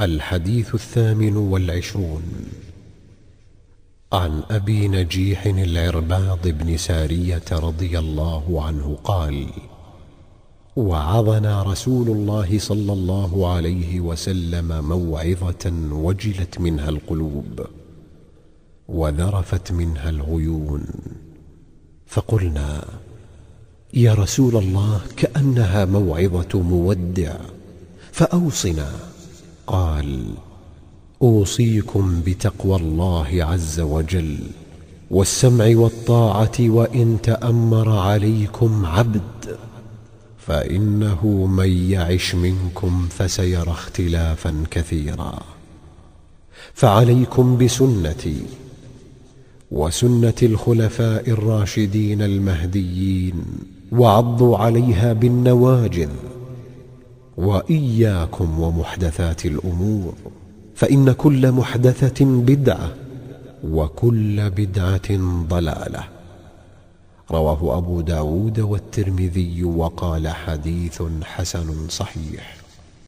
الحديث الثامن والعشرون. عن أبي نجيح العرباض بن سارية رضي الله عنه قال وعظنا رسول الله صلى الله عليه وسلم موعظة وجلت منها القلوب وذرفت منها العيون. فقلنا يا رسول الله كأنها موعظة مودع فأوصنا. قال أوصيكم بتقوى الله عز وجل والسمع والطاعة وإن تأمر عليكم عبد فإنه من يعش منكم فسيرى اختلافا كثيرا. فعليكم بسنتي وسنة الخلفاء الراشدين المهديين وعضوا عليها بالنواجذ وإياكم ومحدثات الأمور فإن كل محدثة بدعة وكل بدعة ضلالة. رواه أبو داود والترمذي وقال حديث حسن صحيح.